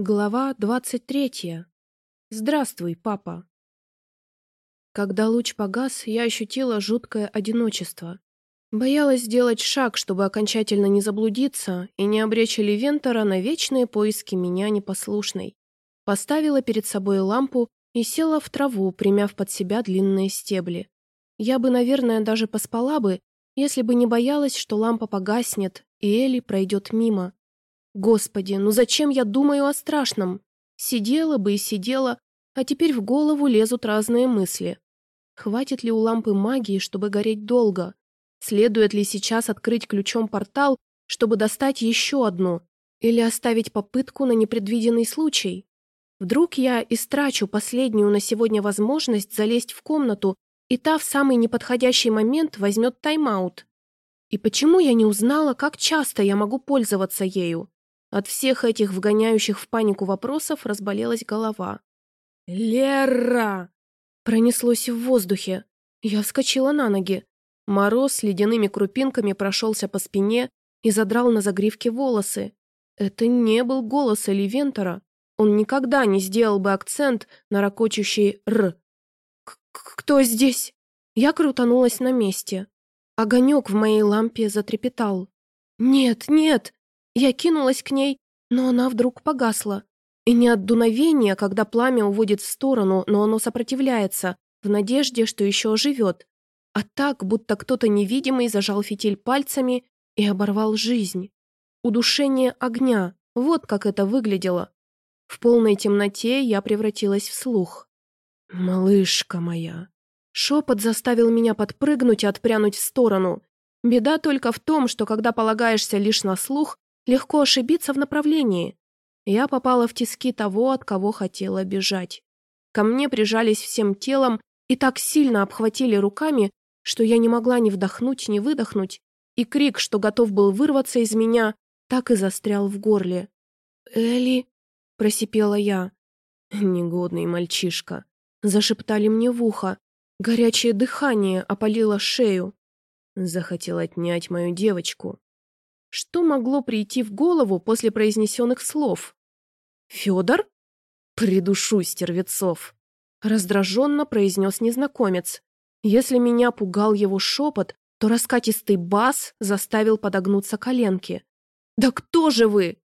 Глава двадцать третья. Здравствуй, папа. Когда луч погас, я ощутила жуткое одиночество. Боялась сделать шаг, чтобы окончательно не заблудиться и не обречь Левентора на вечные поиски меня непослушной. Поставила перед собой лампу и села в траву, примяв под себя длинные стебли. Я бы, наверное, даже поспала бы, если бы не боялась, что лампа погаснет, и Элли пройдет мимо. Господи, ну зачем я думаю о страшном? Сидела бы и сидела, а теперь в голову лезут разные мысли. Хватит ли у лампы магии, чтобы гореть долго? Следует ли сейчас открыть ключом портал, чтобы достать еще одну? Или оставить попытку на непредвиденный случай? Вдруг я истрачу последнюю на сегодня возможность залезть в комнату, и та в самый неподходящий момент возьмет тайм-аут. И почему я не узнала, как часто я могу пользоваться ею? От всех этих вгоняющих в панику вопросов разболелась голова. «Лера!» Пронеслось в воздухе. Я вскочила на ноги. Мороз с ледяными крупинками прошелся по спине и задрал на загривке волосы. Это не был голос Эливентора. Он никогда не сделал бы акцент на ракочущий «р». «Кто здесь?» Я крутанулась на месте. Огонек в моей лампе затрепетал. «Нет, нет!» Я кинулась к ней, но она вдруг погасла. И не от дуновения, когда пламя уводит в сторону, но оно сопротивляется, в надежде, что еще оживет, а так, будто кто-то невидимый зажал фитиль пальцами и оборвал жизнь. Удушение огня, вот как это выглядело. В полной темноте я превратилась в слух. «Малышка моя!» Шепот заставил меня подпрыгнуть и отпрянуть в сторону. Беда только в том, что когда полагаешься лишь на слух, Легко ошибиться в направлении. Я попала в тиски того, от кого хотела бежать. Ко мне прижались всем телом и так сильно обхватили руками, что я не могла ни вдохнуть, ни выдохнуть, и крик, что готов был вырваться из меня, так и застрял в горле. «Элли!» – просипела я. «Негодный мальчишка!» – зашептали мне в ухо. Горячее дыхание опалило шею. Захотел отнять мою девочку. Что могло прийти в голову после произнесенных слов? «Федор?» «Придушу стервецов!» Раздраженно произнес незнакомец. Если меня пугал его шепот, то раскатистый бас заставил подогнуться коленки. «Да кто же вы?»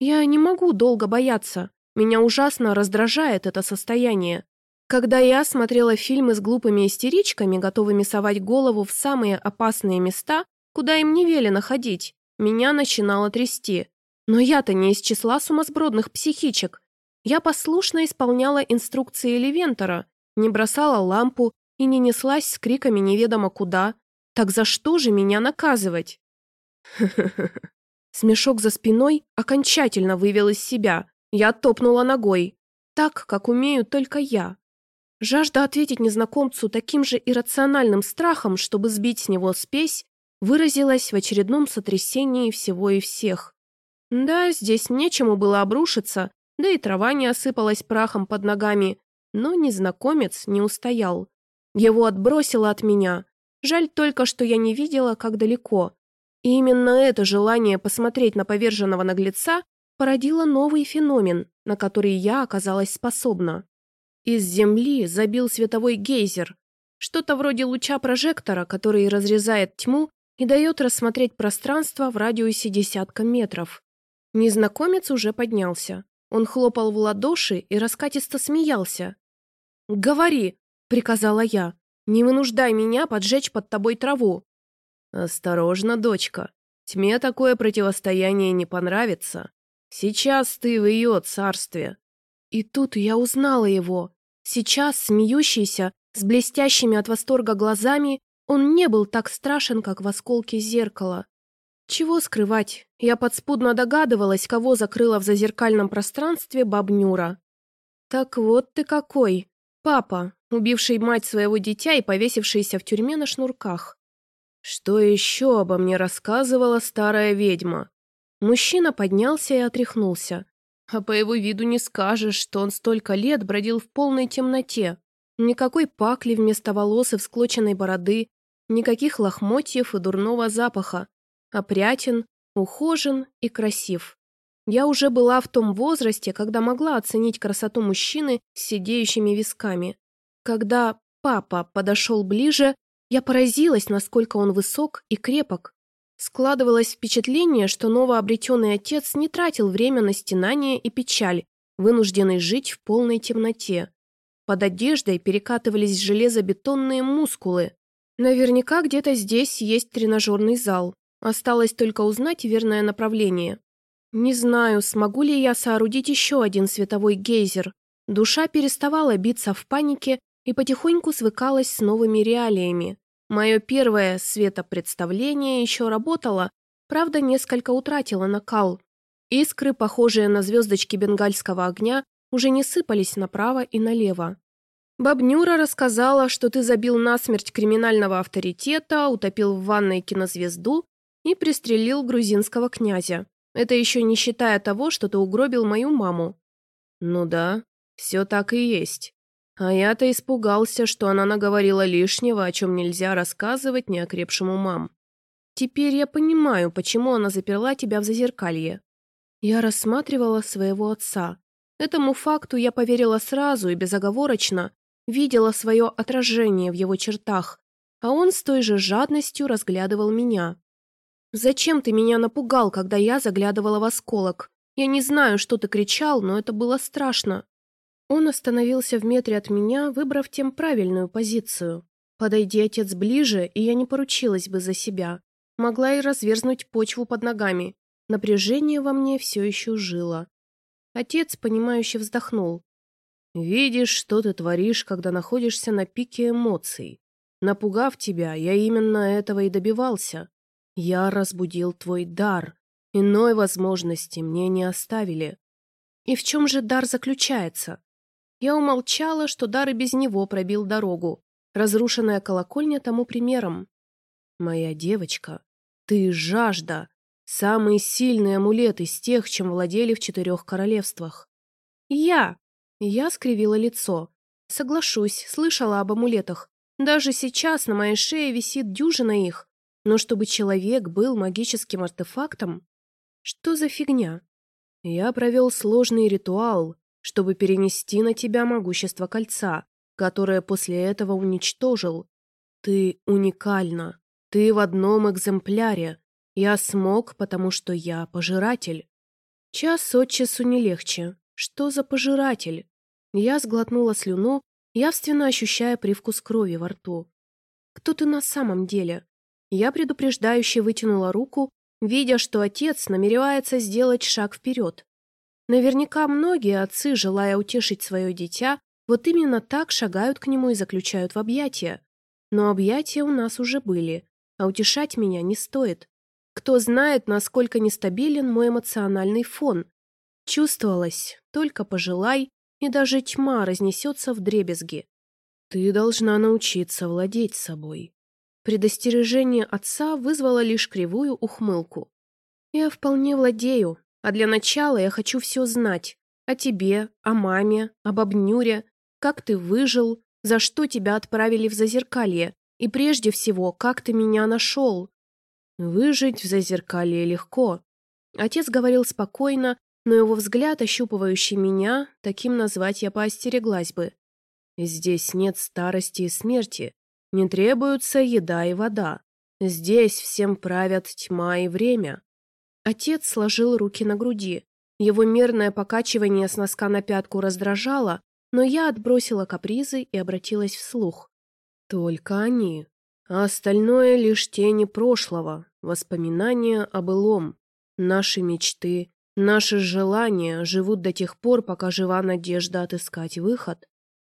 «Я не могу долго бояться. Меня ужасно раздражает это состояние. Когда я смотрела фильмы с глупыми истеричками, готовыми совать голову в самые опасные места, куда им не велено ходить, меня начинало трясти. Но я-то не из числа сумасбродных психичек. Я послушно исполняла инструкции Левентора, не бросала лампу и не неслась с криками неведомо куда. Так за что же меня наказывать? Смешок за спиной окончательно вывел из себя. Я топнула ногой. Так, как умею только я. Жажда ответить незнакомцу таким же иррациональным страхом, чтобы сбить с него спесь, выразилась в очередном сотрясении всего и всех. Да, здесь нечему было обрушиться, да и трава не осыпалась прахом под ногами, но незнакомец не устоял. Его отбросило от меня. Жаль только, что я не видела, как далеко. И именно это желание посмотреть на поверженного наглеца породило новый феномен, на который я оказалась способна. Из земли забил световой гейзер, что-то вроде луча прожектора, который разрезает тьму и дает рассмотреть пространство в радиусе десятка метров. Незнакомец уже поднялся. Он хлопал в ладоши и раскатисто смеялся. «Говори!» — приказала я. «Не вынуждай меня поджечь под тобой траву». «Осторожно, дочка. Тьме такое противостояние не понравится. Сейчас ты в ее царстве». И тут я узнала его. Сейчас смеющийся, с блестящими от восторга глазами он не был так страшен, как в осколке зеркала. Чего скрывать, я подспудно догадывалась, кого закрыла в зазеркальном пространстве бабнюра. Так вот ты какой, папа, убивший мать своего дитя и повесившийся в тюрьме на шнурках. Что еще обо мне рассказывала старая ведьма? Мужчина поднялся и отряхнулся. А по его виду не скажешь, что он столько лет бродил в полной темноте. Никакой пакли вместо волос и всклоченной бороды, никаких лохмотьев и дурного запаха. Опрятен, ухожен и красив. Я уже была в том возрасте, когда могла оценить красоту мужчины с сидеющими висками. Когда папа подошел ближе, я поразилась, насколько он высок и крепок. Складывалось впечатление, что новообретенный отец не тратил время на стенание и печаль, вынужденный жить в полной темноте. Под одеждой перекатывались железобетонные мускулы. Наверняка где-то здесь есть тренажерный зал. Осталось только узнать верное направление. Не знаю, смогу ли я соорудить еще один световой гейзер. Душа переставала биться в панике и потихоньку свыкалась с новыми реалиями. Мое первое светопредставление еще работало, правда, несколько утратило накал. Искры, похожие на звездочки бенгальского огня, уже не сыпались направо и налево. Бабнюра рассказала, что ты забил насмерть криминального авторитета, утопил в ванной кинозвезду и пристрелил грузинского князя. Это еще не считая того, что ты угробил мою маму. Ну да, все так и есть. А я-то испугался, что она наговорила лишнего, о чем нельзя рассказывать неокрепшему мам. Теперь я понимаю, почему она заперла тебя в зазеркалье. Я рассматривала своего отца. Этому факту я поверила сразу и безоговорочно, видела свое отражение в его чертах, а он с той же жадностью разглядывал меня. «Зачем ты меня напугал, когда я заглядывала в осколок? Я не знаю, что ты кричал, но это было страшно». Он остановился в метре от меня, выбрав тем правильную позицию. Подойди отец ближе, и я не поручилась бы за себя. Могла и разверзнуть почву под ногами. Напряжение во мне все еще жило. Отец, понимающе вздохнул. «Видишь, что ты творишь, когда находишься на пике эмоций. Напугав тебя, я именно этого и добивался. Я разбудил твой дар. Иной возможности мне не оставили. И в чем же дар заключается? Я умолчала, что дар и без него пробил дорогу. Разрушенная колокольня тому примером. Моя девочка, ты жажда. Самый сильный амулет из тех, чем владели в четырех королевствах. Я. Я скривила лицо. Соглашусь, слышала об амулетах. Даже сейчас на моей шее висит дюжина их. Но чтобы человек был магическим артефактом? Что за фигня? Я провел сложный ритуал, чтобы перенести на тебя могущество кольца, которое после этого уничтожил. Ты уникальна. Ты в одном экземпляре. Я смог, потому что я пожиратель. Час от часу не легче. Что за пожиратель? Я сглотнула слюну, явственно ощущая привкус крови во рту. Кто ты на самом деле? Я предупреждающе вытянула руку, видя, что отец намеревается сделать шаг вперед. Наверняка многие отцы, желая утешить свое дитя, вот именно так шагают к нему и заключают в объятия. Но объятия у нас уже были, а утешать меня не стоит. Кто знает, насколько нестабилен мой эмоциональный фон. Чувствовалось, только пожелай, и даже тьма разнесется в дребезги. Ты должна научиться владеть собой. Предостережение отца вызвало лишь кривую ухмылку. Я вполне владею, а для начала я хочу все знать. О тебе, о маме, об обнюре, как ты выжил, за что тебя отправили в зазеркалье, и прежде всего, как ты меня нашел. Выжить в зазеркалье легко. Отец говорил спокойно, но его взгляд, ощупывающий меня, таким назвать я поостереглась бы. Здесь нет старости и смерти, не требуются еда и вода. Здесь всем правят тьма и время. Отец сложил руки на груди. Его мерное покачивание с носка на пятку раздражало, но я отбросила капризы и обратилась вслух. Только они а остальное лишь тени прошлого, воспоминания о былом. Наши мечты, наши желания живут до тех пор, пока жива надежда отыскать выход.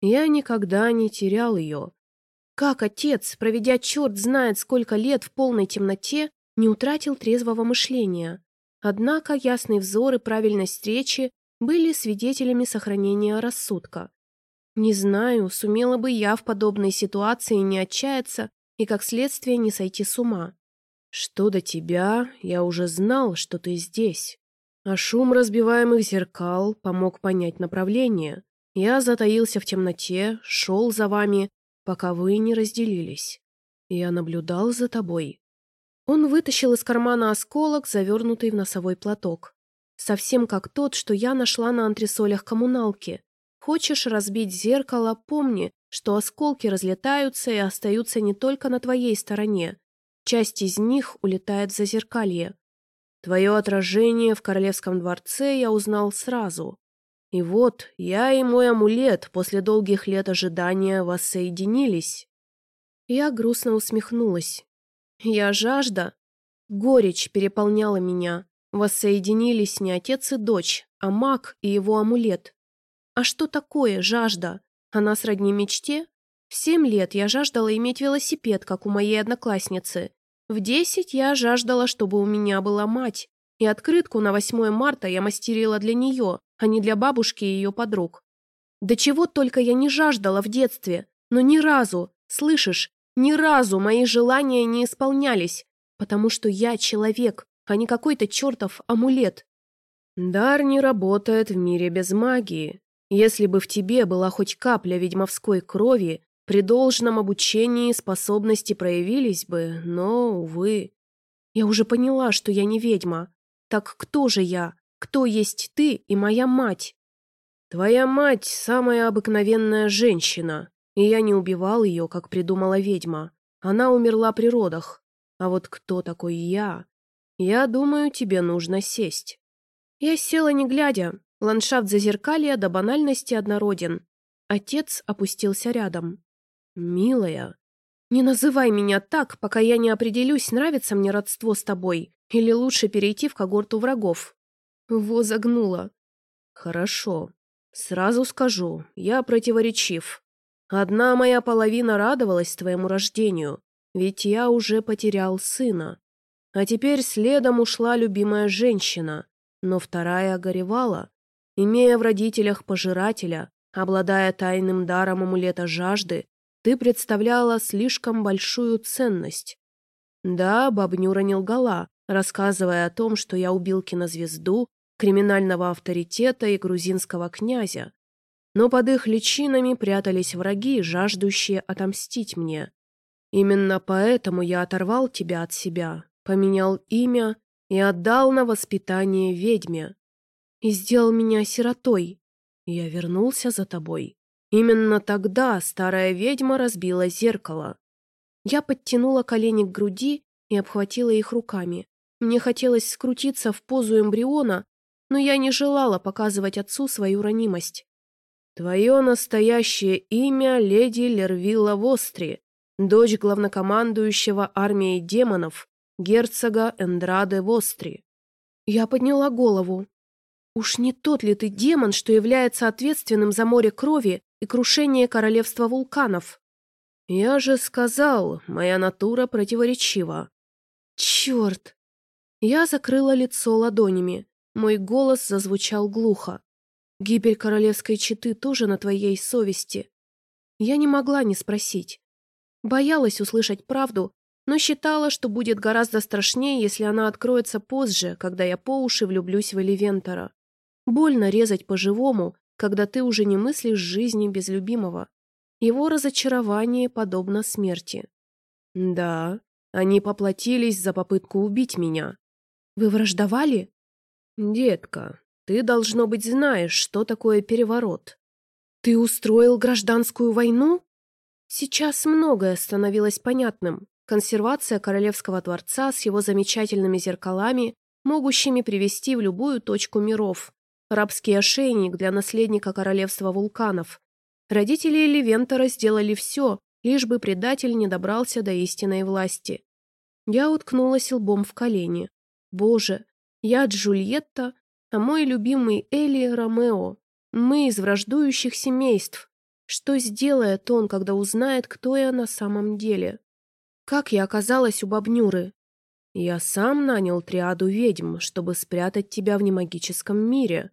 Я никогда не терял ее. Как отец, проведя черт знает сколько лет в полной темноте, не утратил трезвого мышления. Однако ясный взор и правильность речи были свидетелями сохранения рассудка. Не знаю, сумела бы я в подобной ситуации не отчаяться и, как следствие, не сойти с ума. Что до тебя, я уже знал, что ты здесь. А шум разбиваемых зеркал помог понять направление. Я затаился в темноте, шел за вами, пока вы не разделились. Я наблюдал за тобой. Он вытащил из кармана осколок, завернутый в носовой платок. совсем как тот, что я нашла на антресолях коммуналки. Хочешь разбить зеркало, помни, что осколки разлетаются и остаются не только на твоей стороне. Часть из них улетает в зазеркалье. Твое отражение в королевском дворце я узнал сразу. И вот я и мой амулет после долгих лет ожидания воссоединились. Я грустно усмехнулась. Я жажда. Горечь переполняла меня. Воссоединились не отец и дочь, а маг и его амулет. А что такое жажда? Она сродни мечте? В семь лет я жаждала иметь велосипед, как у моей одноклассницы. В десять я жаждала, чтобы у меня была мать. И открытку на 8 марта я мастерила для нее, а не для бабушки и ее подруг. Да чего только я не жаждала в детстве, но ни разу, слышишь, ни разу мои желания не исполнялись, потому что я человек, а не какой-то чертов амулет. Дар не работает в мире без магии. Если бы в тебе была хоть капля ведьмовской крови, при должном обучении способности проявились бы, но, увы. Я уже поняла, что я не ведьма. Так кто же я? Кто есть ты и моя мать? Твоя мать – самая обыкновенная женщина, и я не убивал ее, как придумала ведьма. Она умерла при родах. А вот кто такой я? Я думаю, тебе нужно сесть. Я села не глядя. Ландшафт зазеркалья до банальности однороден. Отец опустился рядом. «Милая, не называй меня так, пока я не определюсь, нравится мне родство с тобой, или лучше перейти в когорту врагов. Во загнула. Хорошо. Сразу скажу, я противоречив. Одна моя половина радовалась твоему рождению, ведь я уже потерял сына. А теперь следом ушла любимая женщина, но вторая горевала, имея в родителях пожирателя, обладая тайным даром амулета жажды, ты представляла слишком большую ценность. Да, бабнюра не лгала, рассказывая о том, что я убил кинозвезду, криминального авторитета и грузинского князя. Но под их личинами прятались враги, жаждущие отомстить мне. Именно поэтому я оторвал тебя от себя, поменял имя и отдал на воспитание ведьме. И сделал меня сиротой. Я вернулся за тобой. Именно тогда старая ведьма разбила зеркало. Я подтянула колени к груди и обхватила их руками. Мне хотелось скрутиться в позу эмбриона, но я не желала показывать отцу свою ранимость. «Твое настоящее имя — леди Лервилла Востри, дочь главнокомандующего армией демонов, герцога Эндраде Востри». Я подняла голову. «Уж не тот ли ты демон, что является ответственным за море крови и крушение королевства вулканов?» «Я же сказал, моя натура противоречива». «Черт!» Я закрыла лицо ладонями. Мой голос зазвучал глухо. «Гибель королевской четы тоже на твоей совести». Я не могла не спросить. Боялась услышать правду, но считала, что будет гораздо страшнее, если она откроется позже, когда я по уши влюблюсь в Эливентора. Больно резать по-живому, когда ты уже не мыслишь жизни без любимого. Его разочарование подобно смерти. Да, они поплатились за попытку убить меня. Вы враждовали? Детка, ты, должно быть, знаешь, что такое переворот. Ты устроил гражданскую войну? Сейчас многое становилось понятным. Консервация королевского дворца с его замечательными зеркалами, могущими привести в любую точку миров. Рабский ошейник для наследника королевства вулканов. Родители Левентора сделали все, лишь бы предатель не добрался до истинной власти. Я уткнулась лбом в колени. Боже, я Джульетта, а мой любимый Эли Ромео. Мы из враждующих семейств. Что сделает он, когда узнает, кто я на самом деле? Как я оказалась у бабнюры? Я сам нанял триаду ведьм, чтобы спрятать тебя в немагическом мире.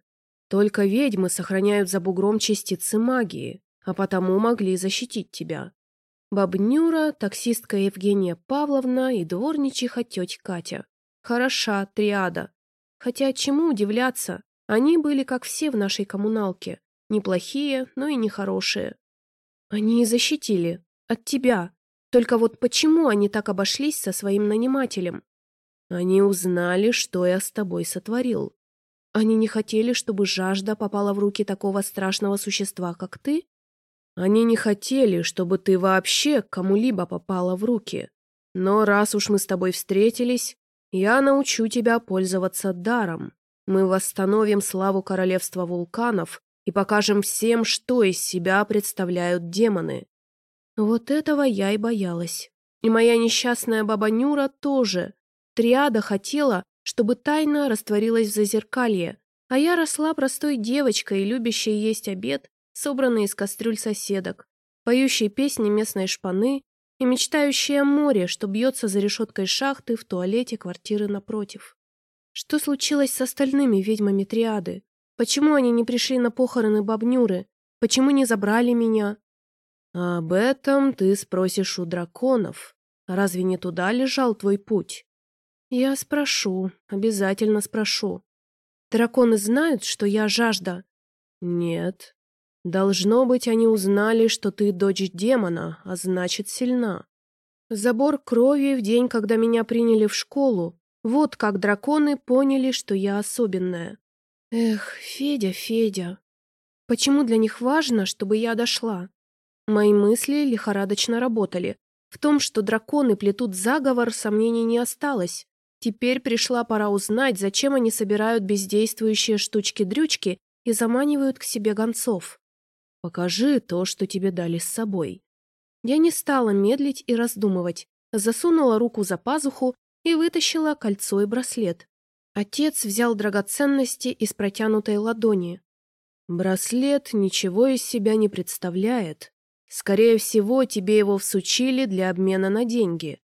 Только ведьмы сохраняют за бугром частицы магии, а потому могли защитить тебя. Бабнюра, таксистка Евгения Павловна и дворничиха тетя Катя. Хороша триада. Хотя чему удивляться, они были как все в нашей коммуналке. Неплохие, но и нехорошие. Они и защитили. От тебя. Только вот почему они так обошлись со своим нанимателем? Они узнали, что я с тобой сотворил. Они не хотели, чтобы жажда попала в руки такого страшного существа, как ты? Они не хотели, чтобы ты вообще кому-либо попала в руки. Но раз уж мы с тобой встретились, я научу тебя пользоваться даром. Мы восстановим славу королевства вулканов и покажем всем, что из себя представляют демоны. Вот этого я и боялась. И моя несчастная баба Нюра тоже. Триада хотела, чтобы тайна растворилась в зазеркалье, а я росла простой девочкой, любящей есть обед, собранный из кастрюль соседок, поющей песни местной шпаны и мечтающей о море, что бьется за решеткой шахты в туалете квартиры напротив. Что случилось с остальными ведьмами триады? Почему они не пришли на похороны бабнюры? Почему не забрали меня? Об этом ты спросишь у драконов. Разве не туда лежал твой путь? Я спрошу, обязательно спрошу. Драконы знают, что я жажда? Нет. Должно быть, они узнали, что ты дочь демона, а значит, сильна. Забор крови в день, когда меня приняли в школу. Вот как драконы поняли, что я особенная. Эх, Федя, Федя. Почему для них важно, чтобы я дошла? Мои мысли лихорадочно работали. В том, что драконы плетут заговор, сомнений не осталось. Теперь пришла пора узнать, зачем они собирают бездействующие штучки-дрючки и заманивают к себе гонцов. Покажи то, что тебе дали с собой. Я не стала медлить и раздумывать. Засунула руку за пазуху и вытащила кольцо и браслет. Отец взял драгоценности из протянутой ладони. «Браслет ничего из себя не представляет. Скорее всего, тебе его всучили для обмена на деньги».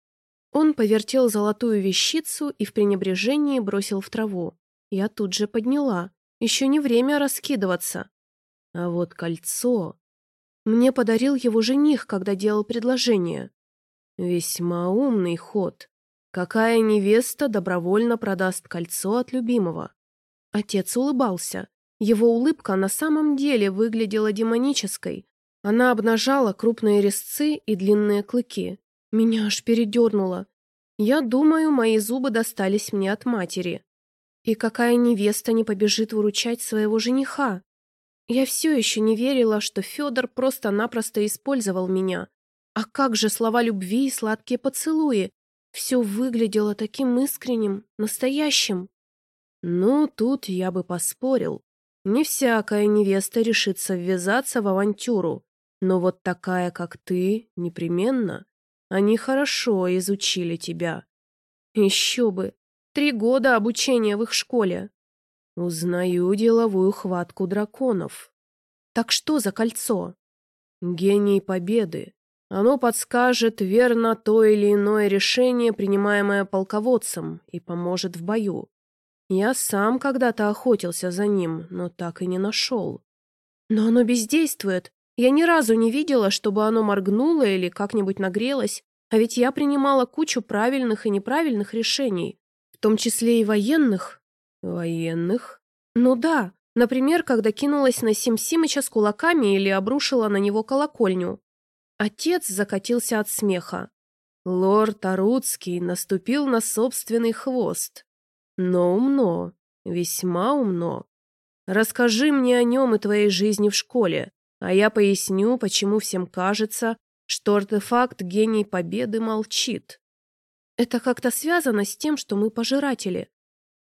Он повертел золотую вещицу и в пренебрежении бросил в траву. Я тут же подняла. Еще не время раскидываться. А вот кольцо... Мне подарил его жених, когда делал предложение. Весьма умный ход. Какая невеста добровольно продаст кольцо от любимого? Отец улыбался. Его улыбка на самом деле выглядела демонической. Она обнажала крупные резцы и длинные клыки. Меня аж передернуло. Я думаю, мои зубы достались мне от матери. И какая невеста не побежит выручать своего жениха? Я все еще не верила, что Федор просто-напросто использовал меня. А как же слова любви и сладкие поцелуи? Все выглядело таким искренним, настоящим. Ну, тут я бы поспорил. Не всякая невеста решится ввязаться в авантюру. Но вот такая, как ты, непременно. Они хорошо изучили тебя. Еще бы. Три года обучения в их школе. Узнаю деловую хватку драконов. Так что за кольцо? Гений победы. Оно подскажет верно то или иное решение, принимаемое полководцем, и поможет в бою. Я сам когда-то охотился за ним, но так и не нашел. Но оно бездействует. Я ни разу не видела, чтобы оно моргнуло или как-нибудь нагрелось, а ведь я принимала кучу правильных и неправильных решений, в том числе и военных. Военных? Ну да, например, когда кинулась на Сим Симыча с кулаками или обрушила на него колокольню. Отец закатился от смеха. Лорд Аруцкий наступил на собственный хвост. Но умно, весьма умно. Расскажи мне о нем и твоей жизни в школе, а я поясню, почему всем кажется, что артефакт гений победы молчит. Это как-то связано с тем, что мы пожиратели.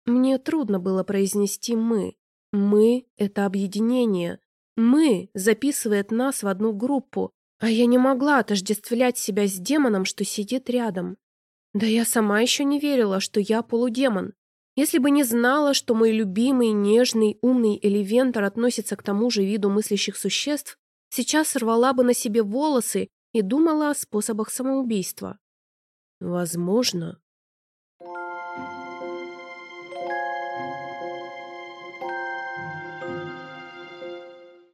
Мне трудно было произнести «мы». «Мы» — это объединение. «Мы» записывает нас в одну группу, а я не могла отождествлять себя с демоном, что сидит рядом. Да я сама еще не верила, что я полудемон. Если бы не знала, что мой любимый, нежный, умный элевентор относится к тому же виду мыслящих существ, сейчас рвала бы на себе волосы и думала о способах самоубийства. Возможно,